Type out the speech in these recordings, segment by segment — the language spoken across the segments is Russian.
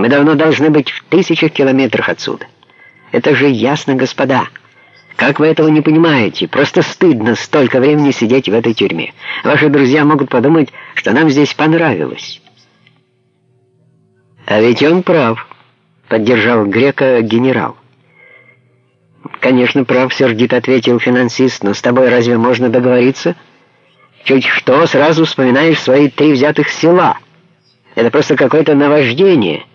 Мы давно должны быть в тысячах километрах отсюда. Это же ясно, господа. Как вы этого не понимаете? Просто стыдно столько времени сидеть в этой тюрьме. Ваши друзья могут подумать, что нам здесь понравилось. А ведь он прав, поддержал грека генерал. «Конечно, прав», — сердито ответил финансист, «но с тобой разве можно договориться? Чуть что, сразу вспоминаешь свои три взятых села. Это просто какое-то наваждение».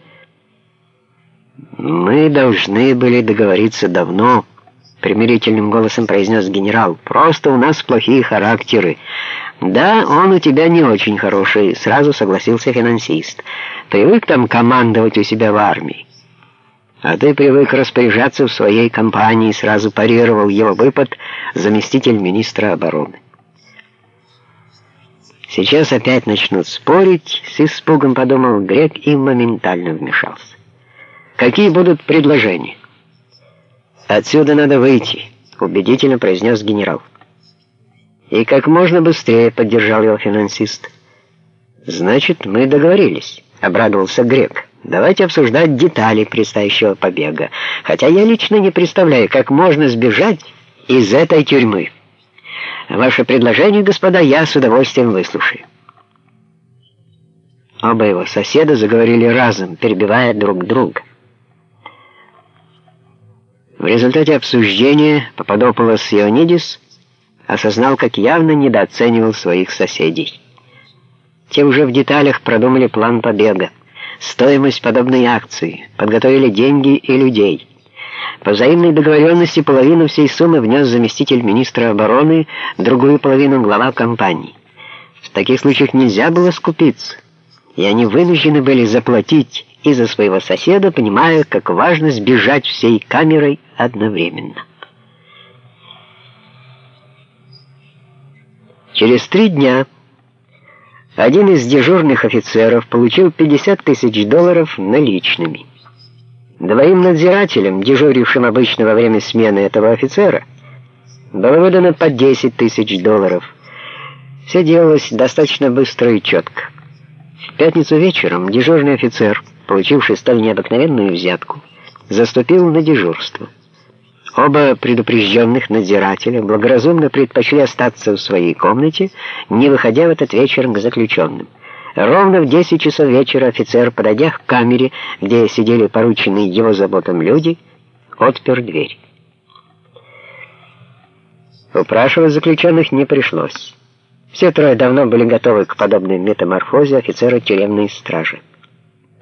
«Мы должны были договориться давно», — примирительным голосом произнес генерал. «Просто у нас плохие характеры». «Да, он у тебя не очень хороший», — сразу согласился финансист. «Привык там командовать у себя в армии. А ты привык распоряжаться в своей компании», — сразу парировал его выпад заместитель министра обороны. «Сейчас опять начнут спорить», — с испугом подумал Грек и моментально вмешался. Какие будут предложения? Отсюда надо выйти, убедительно произнес генерал. И как можно быстрее поддержал его финансист. Значит, мы договорились, обрадовался Грек. Давайте обсуждать детали предстоящего побега, хотя я лично не представляю, как можно сбежать из этой тюрьмы. Ваше предложение, господа, я с удовольствием выслушаю. Оба его соседа заговорили разом, перебивая друг друга. В результате обсуждения Пападополос Ионидис осознал, как явно недооценивал своих соседей. Те уже в деталях продумали план побега, стоимость подобной акции, подготовили деньги и людей. По взаимной договоренности половину всей суммы внес заместитель министра обороны, другую половину глава компании. В таких случаях нельзя было скупиться, и они вынуждены были заплатить и за своего соседа, понимая, как важно сбежать всей камерой одновременно. Через три дня один из дежурных офицеров получил 50 тысяч долларов наличными. Двоим надзирателям, дежурившим обычно во время смены этого офицера, было выдано по 10 тысяч долларов. Все делалось достаточно быстро и четко. В пятницу вечером дежурный офицер, получивший столь необыкновенную взятку, заступил на дежурство. Оба предупрежденных надзирателя благоразумно предпочли остаться в своей комнате, не выходя в этот вечер к заключенным. Ровно в 10 часов вечера офицер, подойдя к камере, где сидели порученные его заботам люди, отпер дверь. Упрашивать заключенных не пришлось. Все трое давно были готовы к подобной метаморфозе офицера тюремной стражи.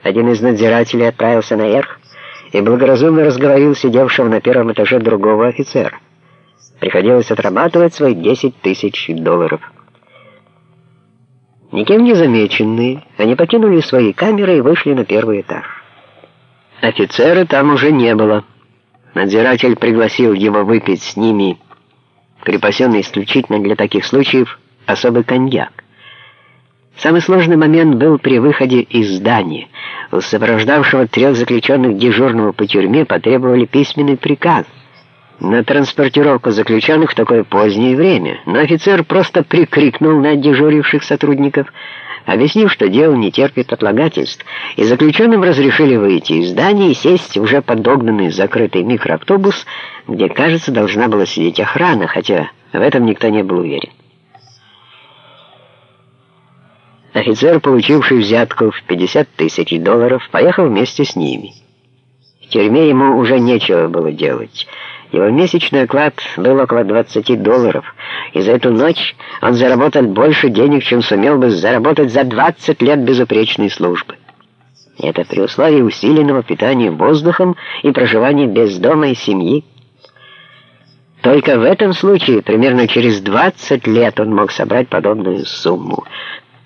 Один из надзирателей отправился наверх, и благоразумно разговорил сидевшего на первом этаже другого офицера. Приходилось отрабатывать свои 10 тысяч долларов. Никем не замеченные, они покинули свои камеры и вышли на первый этаж. Офицера там уже не было. Надзиратель пригласил его выпить с ними припасенный исключительно для таких случаев особый коньяк. Самый сложный момент был при выходе из здания. У сопровождавшего трех заключенных дежурного по тюрьме потребовали письменный приказ на транспортировку заключенных в такое позднее время, но офицер просто прикрикнул на дежуривших сотрудников, объяснив, что дело не терпит отлагательств, и заключенным разрешили выйти из здания и сесть в уже подогнанный закрытый микроавтобус, где, кажется, должна была сидеть охрана, хотя в этом никто не был уверен. Офицер, получивший взятку в 50 тысяч долларов, поехал вместе с ними. В тюрьме ему уже нечего было делать. Его месячный оклад был около 20 долларов, и за эту ночь он заработал больше денег, чем сумел бы заработать за 20 лет безупречной службы. Это при условии усиленного питания воздухом и проживания без дома и семьи. Только в этом случае, примерно через 20 лет, он мог собрать подобную сумму.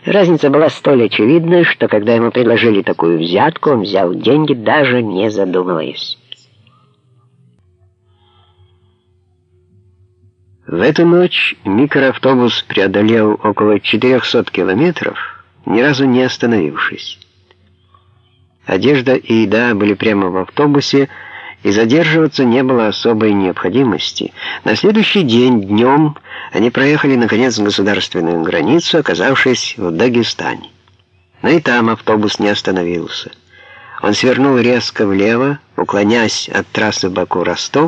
Разница была столь очевидна, что когда ему предложили такую взятку, он взял деньги, даже не задумываясь. В эту ночь микроавтобус преодолел около 400 километров, ни разу не остановившись. Одежда и еда были прямо в автобусе, и задерживаться не было особой необходимости. На следующий день днем они проехали, наконец, государственную границу, оказавшись в Дагестане. Но и там автобус не остановился. Он свернул резко влево, уклоняясь от трассы Баку-Ростов,